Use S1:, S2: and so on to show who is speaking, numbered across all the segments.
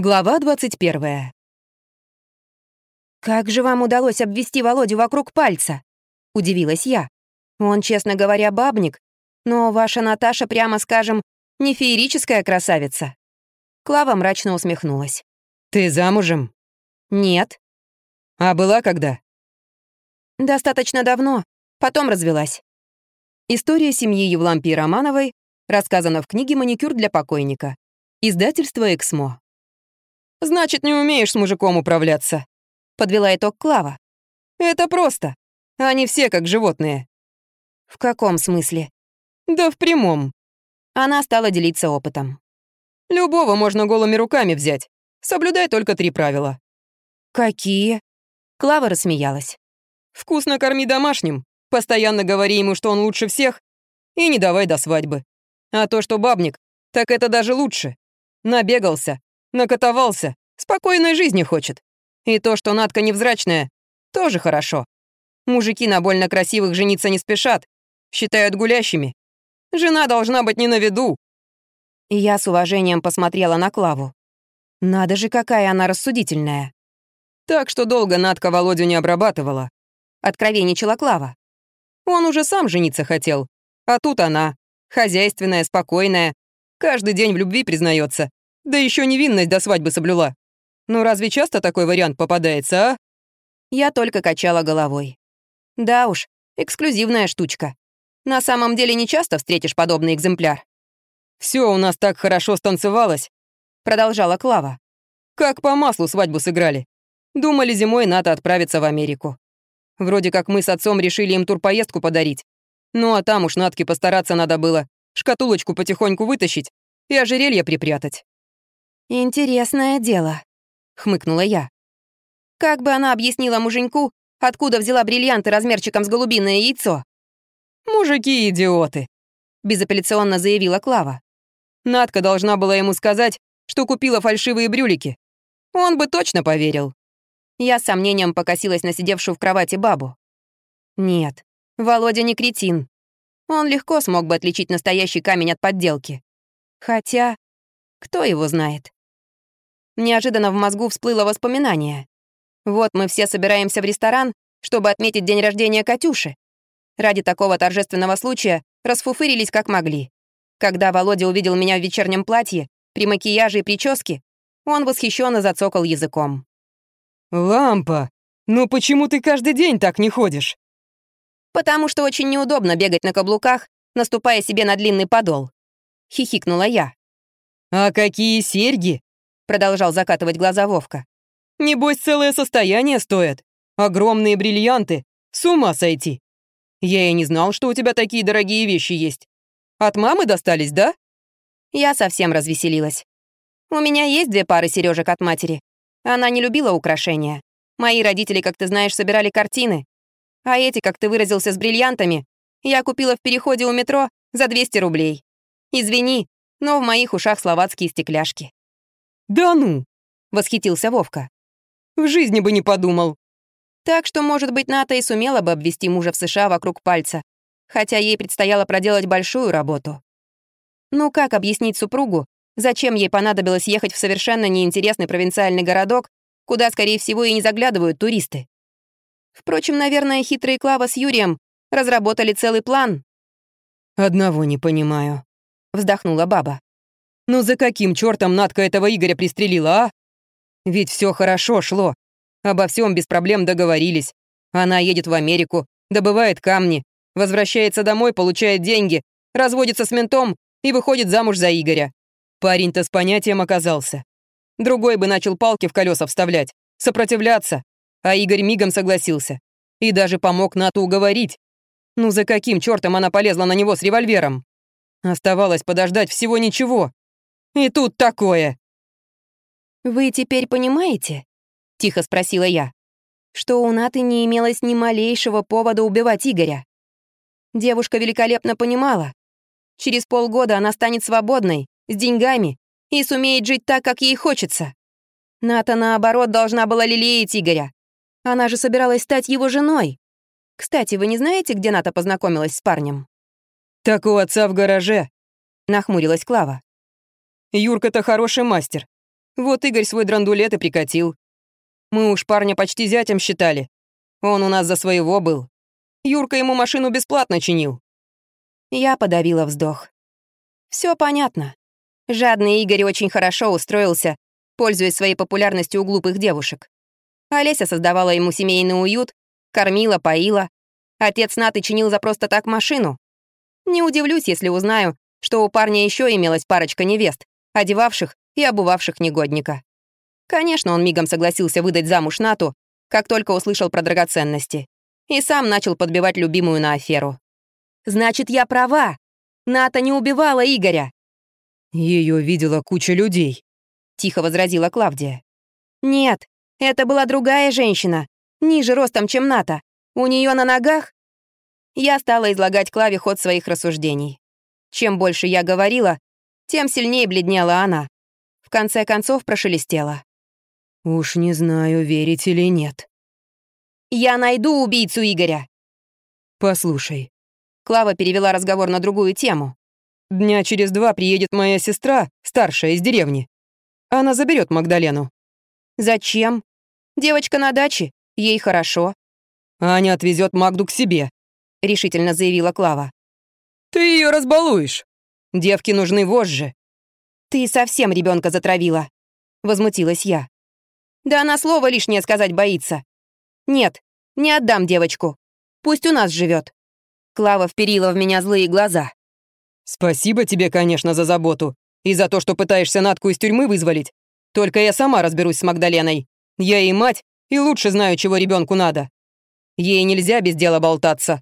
S1: Глава 21.
S2: «Как же вам удалось обвести Володю вокруг пальца?» — удивилась я. «Он, честно говоря, бабник, но ваша Наташа, прямо скажем, не феерическая красавица». Клава мрачно усмехнулась.
S1: «Ты замужем?»
S2: «Нет».
S1: «А была когда?»
S2: «Достаточно давно. Потом развелась».
S1: История семьи Евлампии Романовой рассказана в книге «Маникюр для покойника». Издательство «Эксмо». «Значит, не умеешь с мужиком управляться», — подвела итог Клава. «Это просто. Они все как животные».
S2: «В каком смысле?»
S1: «Да в прямом».
S2: Она стала делиться опытом.
S1: «Любого можно голыми руками взять. Соблюдай только три правила».
S2: «Какие?» Клава рассмеялась.
S1: «Вкусно корми домашним, постоянно говори ему, что он лучше всех, и не давай до свадьбы. А то, что бабник, так это даже лучше. Набегался, Накатовался, спокойной жизни хочет. И то, что Надка невзрачная, тоже хорошо. Мужики на больно красивых жениться не спешат, считают гулящими. Жена должна быть не на виду.
S2: Я с уважением посмотрела на Клаву. Надо же, какая она рассудительная.
S1: Так что долго Надка Володю не обрабатывала. Откровенничала Клава. Он уже сам жениться хотел. А тут она, хозяйственная, спокойная, каждый день в любви признается. Да еще невинность до свадьбы соблюла. Ну разве часто такой вариант попадается, а?
S2: Я только качала головой. Да уж, эксклюзивная штучка. На самом деле не часто встретишь подобный экземпляр.
S1: Все у нас так хорошо станцевалось, продолжала Клава. Как по маслу свадьбу сыграли. Думали зимой НАТО отправиться в Америку. Вроде как мы с отцом решили им турпоездку подарить. Ну а там уж Натке постараться надо было, шкатулочку потихоньку вытащить и ожерелье припрятать.
S2: «Интересное дело», — хмыкнула я. «Как бы она объяснила муженьку, откуда взяла бриллианты размерчиком с голубиное яйцо?»
S1: «Мужики идиоты», — безапелляционно заявила Клава. Надка должна была ему сказать, что купила фальшивые брюлики. Он бы точно поверил.
S2: Я с сомнением покосилась на сидевшую в кровати бабу. Нет, Володя не кретин. Он легко смог бы отличить настоящий камень от подделки. Хотя, кто его знает? Неожиданно в мозгу всплыло воспоминание. Вот мы все собираемся в ресторан, чтобы отметить день рождения Катюши. Ради такого торжественного случая расфуфырились как могли. Когда Володя увидел меня в вечернем платье, при макияже и прическе, он восхищенно зацокал языком.
S1: «Лампа, ну почему ты каждый день так не ходишь?»
S2: «Потому что очень неудобно бегать на каблуках, наступая себе на длинный подол», — хихикнула я.
S1: «А какие серьги? Продолжал закатывать глаза Вовка. «Небось, целое состояние стоят. Огромные бриллианты. С ума сойти. Я и не знал, что у тебя такие дорогие вещи есть. От мамы достались, да?»
S2: Я совсем развеселилась. «У меня есть две пары сережек от матери. Она не любила украшения. Мои родители, как ты знаешь, собирали картины. А эти, как ты выразился, с бриллиантами, я купила в переходе у метро за 200 рублей. Извини, но в моих ушах словацкие стекляшки.
S1: «Да ну!» — восхитился Вовка. «В жизни бы не подумал».
S2: Так что, может быть, Ната и сумела бы обвести мужа в США вокруг пальца, хотя ей предстояло проделать большую работу. Ну как объяснить супругу, зачем ей понадобилось ехать в совершенно неинтересный провинциальный городок, куда, скорее всего, и не заглядывают туристы? Впрочем, наверное, хитрые Клава с Юрием разработали целый план.
S1: «Одного не понимаю», — вздохнула баба. Ну за каким чертом Надка этого Игоря пристрелила, а? Ведь все хорошо шло. Обо всем без проблем договорились. Она едет в Америку, добывает камни, возвращается домой, получает деньги, разводится с ментом и выходит замуж за Игоря. Парень-то с понятием оказался. Другой бы начал палки в колеса вставлять, сопротивляться, а Игорь мигом согласился. И даже помог Нату уговорить. Ну за каким чертом она полезла на него с револьвером? Оставалось подождать всего ничего. И тут такое!»
S2: «Вы теперь понимаете?» — тихо спросила я. «Что у Наты не имелось ни малейшего повода убивать Игоря. Девушка великолепно понимала. Через полгода она станет свободной, с деньгами и сумеет жить так, как ей хочется. Ната, наоборот, должна была лелеять Игоря. Она же собиралась стать его женой. Кстати, вы не знаете, где Ната познакомилась с парнем?»
S1: «Так у отца в гараже», —
S2: нахмурилась Клава.
S1: Юрка-то хороший мастер. Вот Игорь свой драндулет и прикатил. Мы уж парня почти зятем считали. Он у нас за своего был. Юрка ему машину бесплатно чинил.
S2: Я подавила вздох. Все понятно. Жадный Игорь очень хорошо устроился, пользуясь своей популярностью у глупых девушек. Олеся создавала ему семейный уют, кормила, поила. Отец Наты чинил за просто так машину. Не удивлюсь, если узнаю, что у парня еще имелась парочка невест, одевавших и обувавших негодника. Конечно, он мигом согласился выдать замуж Нату, как только услышал про драгоценности, и сам начал подбивать любимую на аферу. «Значит, я права. Ната не убивала Игоря».
S1: Ее видела куча людей», —
S2: тихо возразила Клавдия. «Нет, это была другая женщина, ниже ростом, чем Ната. У нее на ногах...» Я стала излагать Клаве ход своих рассуждений. Чем больше я говорила, тем сильнее бледнела она. В конце концов прошелестела.
S1: «Уж не знаю, верить или нет».
S2: «Я найду убийцу Игоря!»
S1: «Послушай».
S2: Клава перевела разговор на другую тему.
S1: «Дня через два приедет моя сестра, старшая из деревни. Она заберет Магдалену».
S2: «Зачем? Девочка на даче, ей хорошо».
S1: «Аня отвезет Магду к себе», — решительно заявила Клава. «Ты ее разбалуешь. Девки нужны вожжи».
S2: «Ты совсем ребенка затравила», — возмутилась я. «Да она слово лишнее сказать боится. Нет, не отдам девочку. Пусть у нас живет. Клава вперила в меня злые глаза.
S1: «Спасибо тебе, конечно, за заботу. И за то, что пытаешься Натку из тюрьмы вызволить. Только я сама разберусь с Магдаленой. Я и мать, и лучше знаю, чего ребенку надо. Ей нельзя без дела болтаться».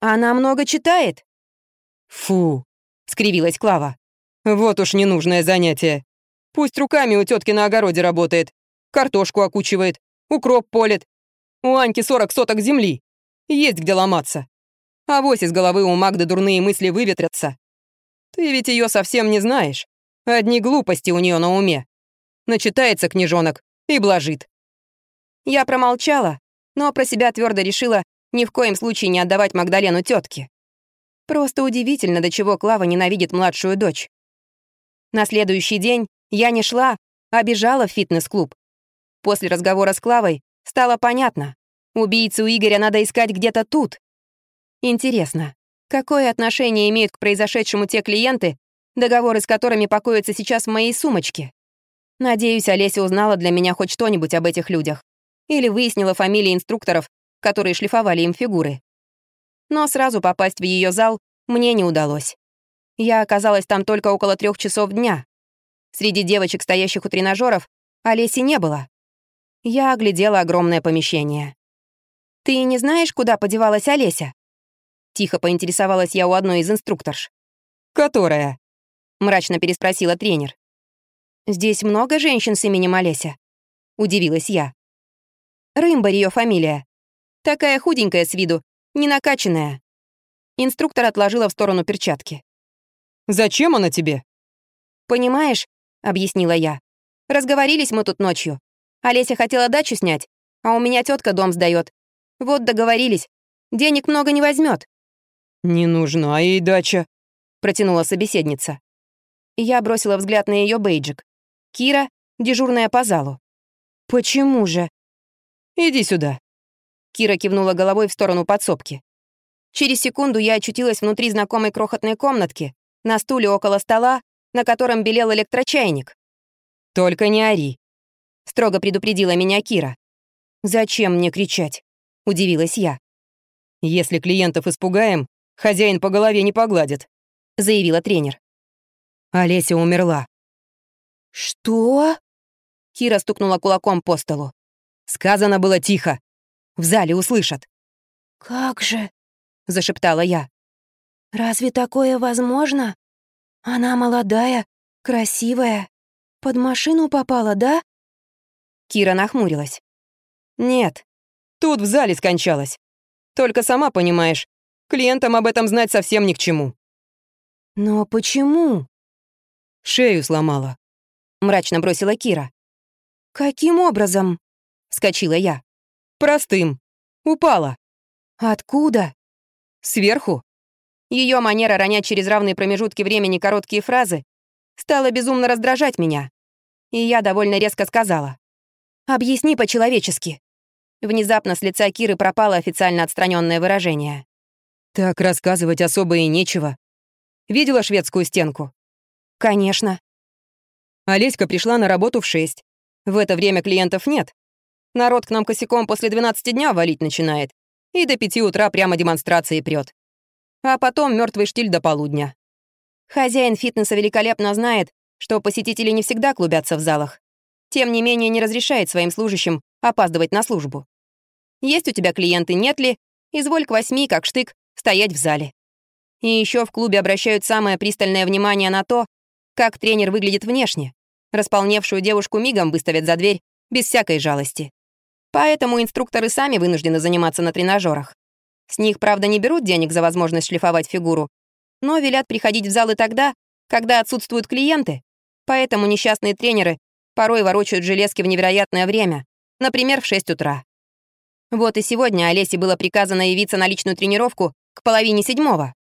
S2: «Она много читает?»
S1: «Фу», — скривилась Клава. «Вот уж ненужное занятие. Пусть руками у тетки на огороде работает, картошку окучивает, укроп полит. У Аньки 40 соток земли. Есть где ломаться. А вось из головы у Магды дурные мысли выветрятся. Ты ведь ее совсем не знаешь. Одни глупости у нее на уме. Начитается книжонок и блажит.
S2: Я промолчала, но про себя твердо решила ни в коем случае не отдавать Магдалену тетке. Просто удивительно, до чего Клава ненавидит младшую дочь. На следующий день я не шла, а бежала в фитнес-клуб. После разговора с Клавой стало понятно. Убийцу Игоря надо искать где-то тут. Интересно, какое отношение имеют к произошедшему те клиенты, договоры с которыми покоятся сейчас в моей сумочке? Надеюсь, Олеся узнала для меня хоть что-нибудь об этих людях. Или выяснила фамилии инструкторов, которые шлифовали им фигуры но сразу попасть в ее зал мне не удалось. Я оказалась там только около трех часов дня. Среди девочек, стоящих у тренажеров, Олеси не было. Я оглядела огромное помещение. «Ты не знаешь, куда подевалась Олеся?» Тихо поинтересовалась я у одной из инструкторш.
S1: «Которая?»
S2: — мрачно переспросила тренер. «Здесь много женщин с именем Олеся?» — удивилась я. Рымбар ее фамилия. Такая худенькая с виду, не накачанная. Инструктор отложила в сторону перчатки.
S1: «Зачем она тебе?»
S2: «Понимаешь», — объяснила я. «Разговорились мы тут ночью. Олеся хотела дачу снять, а у меня тетка дом сдает. Вот договорились. Денег много не возьмет.
S1: «Не нужна ей дача», — протянула собеседница.
S2: Я бросила взгляд на ее бейджик. Кира, дежурная по залу. «Почему же?»
S1: «Иди сюда»,
S2: Кира кивнула головой в сторону подсобки. Через секунду я очутилась внутри знакомой крохотной комнатки, на стуле около стола, на котором белел электрочайник.
S1: «Только не ори», —
S2: строго предупредила меня Кира. «Зачем мне кричать?» — удивилась я.
S1: «Если клиентов испугаем, хозяин по голове не погладит», — заявила тренер. Олеся умерла.
S2: «Что?» Кира стукнула кулаком по столу.
S1: «Сказано было тихо. В зале услышат».
S2: «Как же?» — зашептала я. «Разве такое возможно? Она молодая, красивая. Под машину попала, да?» Кира нахмурилась.
S1: «Нет, тут в зале скончалась. Только сама понимаешь, клиентам об этом знать совсем ни к чему».
S2: «Но почему?»
S1: «Шею сломала», — мрачно бросила Кира.
S2: «Каким образом?» — вскочила я.
S1: Простым. Упала.
S2: Откуда?
S1: Сверху.
S2: Ее манера ронять через равные промежутки времени короткие фразы стала безумно раздражать меня. И я довольно резко сказала. «Объясни по-человечески». Внезапно с лица Киры пропало официально отстраненное выражение.
S1: «Так рассказывать особо и нечего. Видела шведскую стенку?»
S2: «Конечно».
S1: Олеська пришла на работу в шесть. В это время клиентов нет. Народ к нам косяком после 12 дня валить начинает. И до пяти утра прямо демонстрации прет. А потом мертвый штиль до полудня.
S2: Хозяин фитнеса великолепно знает, что посетители не всегда клубятся в залах. Тем не менее, не разрешает своим служащим опаздывать на службу. Есть у тебя клиенты, нет ли, изволь к восьми, как штык, стоять в зале. И еще в клубе обращают самое пристальное внимание на то, как тренер выглядит внешне. Располневшую девушку мигом выставят за дверь без всякой жалости. Поэтому инструкторы сами вынуждены заниматься на тренажерах. С них, правда, не берут денег за возможность шлифовать фигуру, но велят приходить в залы тогда, когда отсутствуют клиенты, поэтому несчастные тренеры порой ворочают железки в невероятное время, например, в 6 утра. Вот и сегодня Олесе было приказано явиться на личную тренировку к половине седьмого.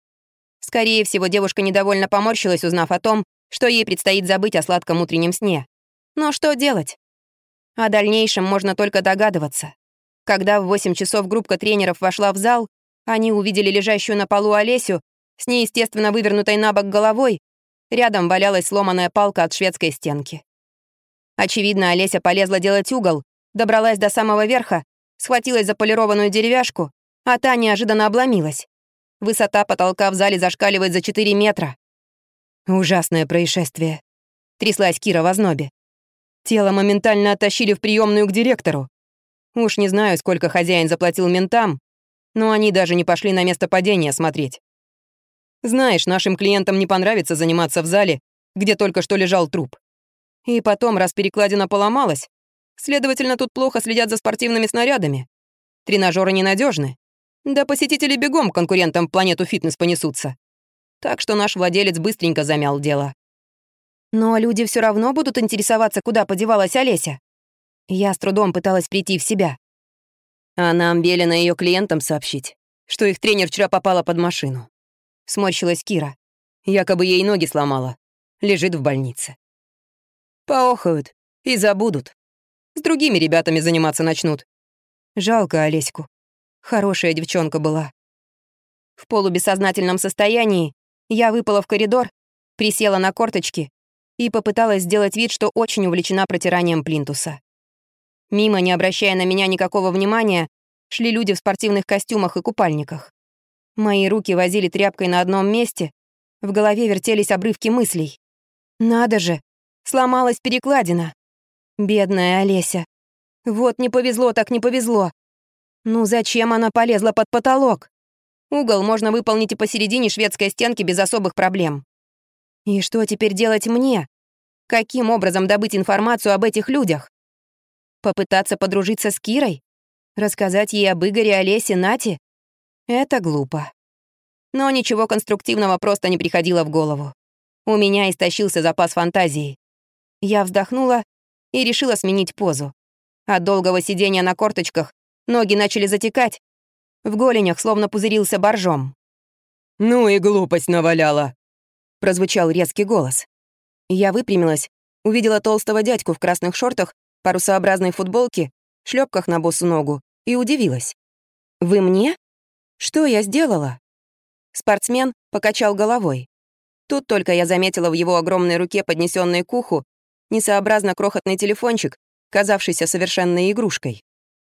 S2: Скорее всего, девушка недовольно поморщилась, узнав о том, что ей предстоит забыть о сладком утреннем сне. Но что делать? О дальнейшем можно только догадываться. Когда в 8 часов группа тренеров вошла в зал, они увидели лежащую на полу Олесю с неестественно вывернутой на бок головой, рядом валялась сломанная палка от шведской стенки. Очевидно, Олеся полезла делать угол, добралась до самого верха, схватилась за полированную деревяшку, а та неожиданно обломилась. Высота потолка в зале зашкаливает за 4 метра.
S1: Ужасное происшествие. Тряслась Кира в ознобе. Тело моментально оттащили в приемную к директору. Уж не знаю, сколько хозяин заплатил ментам, но они даже не пошли на место падения смотреть. Знаешь, нашим клиентам не понравится заниматься в зале, где только что лежал труп. И потом, раз перекладина поломалась, следовательно, тут плохо следят за спортивными снарядами. Тренажеры ненадежны. Да посетители бегом конкурентам планету фитнес понесутся. Так что наш владелец быстренько замял дело.
S2: Но люди все равно будут интересоваться, куда подевалась Олеся. Я с трудом пыталась прийти в себя.
S1: А нам велено ее клиентам сообщить, что их тренер вчера попала под машину. — сморщилась Кира. «Якобы ей ноги сломала. Лежит в больнице». «Поохают и забудут. С другими ребятами заниматься начнут. Жалко Олеську. Хорошая девчонка была».
S2: В полубессознательном состоянии я выпала в коридор, присела на корточки и попыталась сделать вид, что очень увлечена протиранием плинтуса. Мимо, не обращая на меня никакого внимания, шли люди в спортивных костюмах и купальниках. Мои руки возили тряпкой на одном месте, в голове вертелись обрывки мыслей. Надо же, сломалась перекладина. Бедная Олеся. Вот не повезло так не повезло. Ну зачем она полезла под потолок? Угол можно выполнить и посередине шведской стенки без особых проблем. И что теперь делать мне? Каким образом добыть информацию об этих людях? Попытаться подружиться с Кирой? Рассказать ей об Игоре, Олесе, Нате? Это глупо. Но ничего конструктивного просто не приходило в голову. У меня истощился запас фантазии. Я вздохнула и решила сменить позу. От долгого сидения на корточках ноги начали затекать. В голенях словно пузырился боржом.
S1: «Ну и глупость наваляла», — прозвучал резкий голос.
S2: Я выпрямилась, увидела толстого дядьку в красных шортах, парусообразной футболке, шлепках на босу ногу и удивилась. «Вы мне?» Что я сделала? Спортсмен покачал головой. Тут только я заметила в его огромной руке, поднесенной к уху, несообразно крохотный телефончик, казавшийся совершенной игрушкой.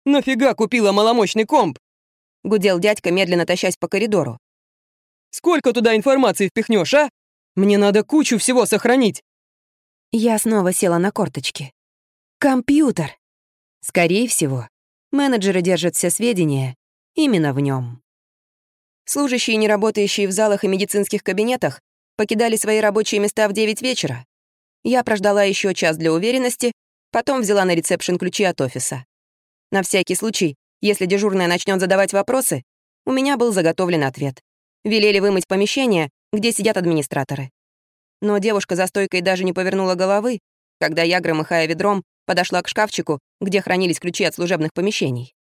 S1: «Нафига купила маломощный комп?»
S2: — гудел дядька, медленно тащась по коридору.
S1: «Сколько туда информации впихнешь, а? Мне надо кучу всего сохранить!»
S2: Я снова села на корточки. «Компьютер!» Скорее всего, менеджеры держат все сведения именно в нем. Служащие, не работающие в залах и медицинских кабинетах, покидали свои рабочие места в 9 вечера. Я прождала еще час для уверенности, потом взяла на ресепшн ключи от офиса. На всякий случай, если дежурная начнет задавать вопросы, у меня был заготовлен ответ. Велели вымыть помещение, где сидят администраторы. Но девушка за стойкой даже не повернула головы, когда я, громыхая ведром, подошла к шкафчику, где хранились ключи от служебных помещений.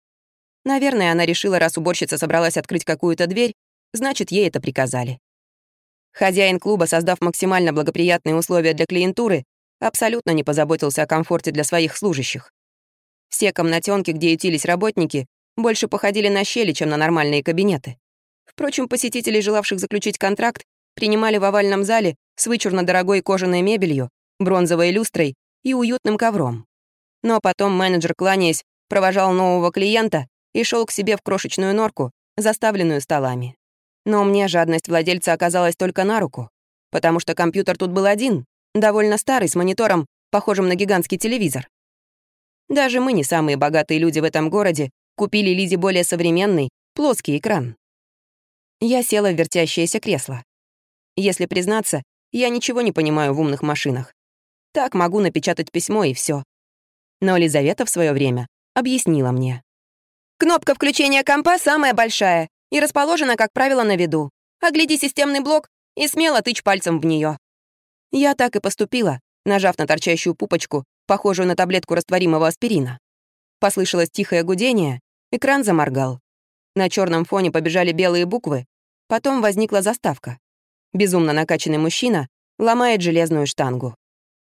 S2: Наверное, она решила, раз уборщица собралась открыть какую-то дверь, значит, ей это приказали. Хозяин клуба, создав максимально благоприятные условия для клиентуры, абсолютно не позаботился о комфорте для своих служащих. Все комнатенки, где ютились работники, больше походили на щели, чем на нормальные кабинеты. Впрочем, посетителей, желавших заключить контракт, принимали в овальном зале с вычурно дорогой кожаной мебелью, бронзовой люстрой и уютным ковром. Но потом менеджер, кланяясь, провожал нового клиента и шел к себе в крошечную норку, заставленную столами. Но мне жадность владельца оказалась только на руку, потому что компьютер тут был один, довольно старый, с монитором, похожим на гигантский телевизор. Даже мы, не самые богатые люди в этом городе, купили Лизе более современный, плоский экран. Я села в вертящееся кресло. Если признаться, я ничего не понимаю в умных машинах. Так могу напечатать письмо и все. Но Лизавета в свое время объяснила мне. Кнопка включения компа самая большая и расположена, как правило, на виду. Огляди системный блок и смело тычь пальцем в нее. Я так и поступила, нажав на торчащую пупочку, похожую на таблетку растворимого аспирина. Послышалось тихое гудение, экран заморгал. На черном фоне побежали белые буквы, потом возникла заставка. Безумно накачанный мужчина ломает железную штангу.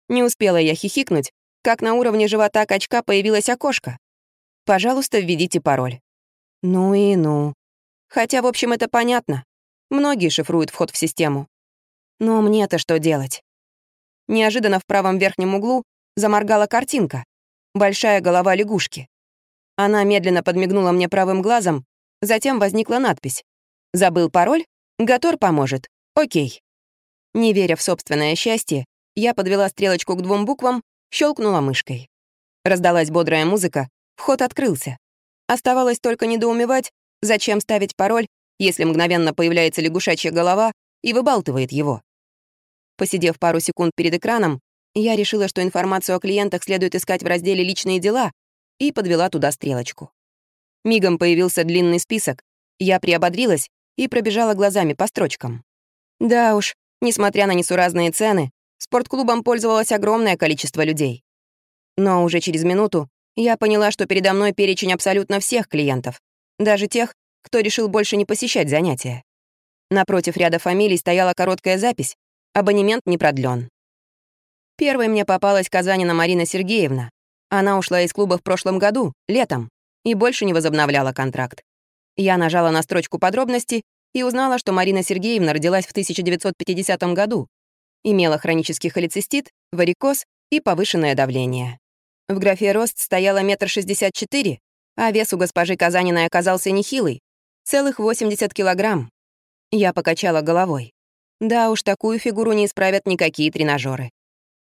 S2: Не успела я хихикнуть, как на уровне живота качка появилось окошко. Пожалуйста, введите пароль. Ну и ну. Хотя, в общем, это понятно. Многие шифруют вход в систему. Но мне-то что делать? Неожиданно в правом верхнем углу заморгала картинка. Большая голова лягушки. Она медленно подмигнула мне правым глазом, затем возникла надпись. «Забыл пароль? Гатор поможет. Окей». Не веря в собственное счастье, я подвела стрелочку к двум буквам, щелкнула мышкой. Раздалась бодрая музыка, Вход открылся. Оставалось только недоумевать, зачем ставить пароль, если мгновенно появляется лягушачья голова и выбалтывает его. Посидев пару секунд перед экраном, я решила, что информацию о клиентах следует искать в разделе «Личные дела» и подвела туда стрелочку. Мигом появился длинный список. Я приободрилась и пробежала глазами по строчкам. Да уж, несмотря на несуразные цены, спортклубом пользовалось огромное количество людей. Но уже через минуту я поняла, что передо мной перечень абсолютно всех клиентов, даже тех, кто решил больше не посещать занятия. Напротив ряда фамилий стояла короткая запись «Абонемент не продлен». Первой мне попалась Казанина Марина Сергеевна. Она ушла из клуба в прошлом году, летом, и больше не возобновляла контракт. Я нажала на строчку подробности и узнала, что Марина Сергеевна родилась в 1950 году, имела хронический холецистит, варикоз и повышенное давление. В графе «рост» стояло метр шестьдесят четыре, а вес у госпожи Казаниной оказался нехилый — целых 80 килограмм. Я покачала головой. Да уж, такую фигуру не исправят никакие тренажеры.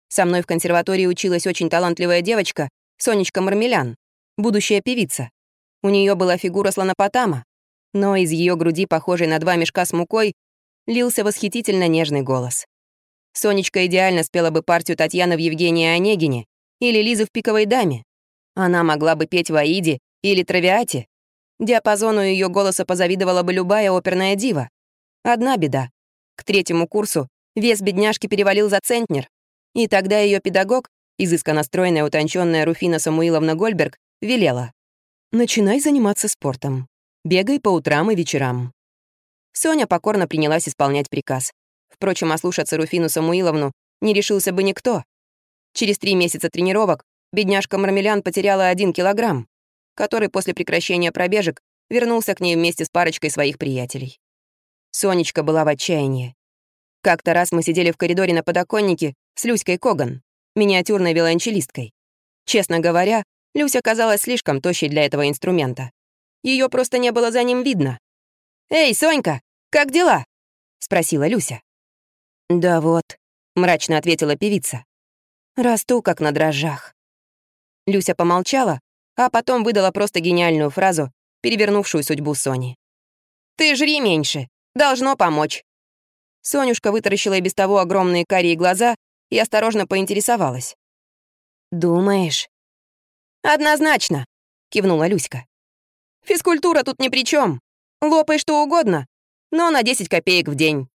S2: Со мной в консерватории училась очень талантливая девочка, Сонечка Мармелян, будущая певица. У нее была фигура слонопотама, но из ее груди, похожей на два мешка с мукой, лился восхитительно нежный голос. Сонечка идеально спела бы партию Татьяны в Евгении Онегине, или Лизы в «Пиковой даме». Она могла бы петь в «Аиде» или «Травиате». Диапазону ее голоса позавидовала бы любая оперная дива. Одна беда. К третьему курсу вес бедняжки перевалил за центнер, и тогда ее педагог, изысканно стройная утонченная Руфина Самуиловна Гольберг, велела «Начинай заниматься спортом. Бегай по утрам и вечерам». Соня покорно принялась исполнять приказ. Впрочем, ослушаться Руфину Самуиловну не решился бы никто. Через три месяца тренировок бедняжка Мармелян потеряла один килограмм, который после прекращения пробежек вернулся к ней вместе с парочкой своих приятелей. Сонечка была в отчаянии. Как-то раз мы сидели в коридоре на подоконнике с Люськой Коган, миниатюрной виолончелисткой. Честно говоря, Люся казалась слишком тощей для этого инструмента. Ее просто не было за ним видно. «Эй, Сонька, как дела?» — спросила Люся. «Да вот», — мрачно ответила певица. Расту, как на дрожжах». Люся помолчала, а потом выдала просто гениальную фразу, перевернувшую судьбу Сони. «Ты жри меньше. Должно помочь». Сонюшка вытаращила и без того огромные карие глаза и осторожно поинтересовалась. «Думаешь?» «Однозначно», — кивнула Люська. «Физкультура тут ни при чем. Лопай что угодно, но на 10 копеек в день».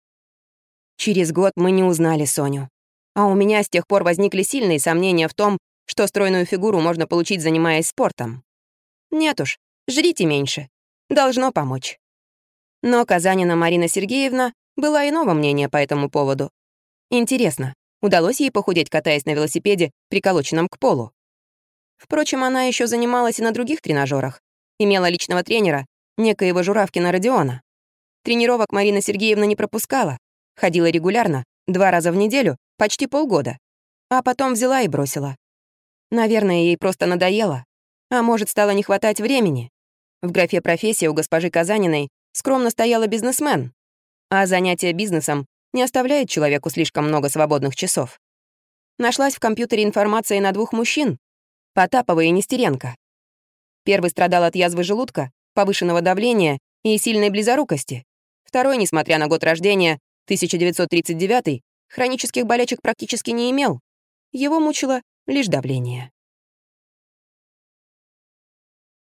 S2: Через год мы не узнали Соню. А у меня с тех пор возникли сильные сомнения в том, что стройную фигуру можно получить, занимаясь спортом. Нет уж, жрите меньше. Должно помочь. Но Казанина Марина Сергеевна была иного мнения по этому поводу. Интересно, Удалось ей похудеть, катаясь на велосипеде, приколоченном к полу. Впрочем, она еще занималась и на других тренажерах. Имела личного тренера, некоего Журавкина Родиона. Тренировок Марина Сергеевна не пропускала. Ходила регулярно, два раза в неделю, почти полгода. А потом взяла и бросила. Наверное, ей просто надоело. А может, стало не хватать времени. В графе «Профессия» у госпожи Казаниной скромно стояла бизнесмен. А занятие бизнесом не оставляет человеку слишком много свободных часов. Нашлась в компьютере информация на двух мужчин — Потапова и Нестеренко. Первый страдал от язвы желудка, повышенного давления и сильной близорукости. Второй, несмотря на год рождения, 1939 хронических болячек практически не имел. Его мучило лишь давление.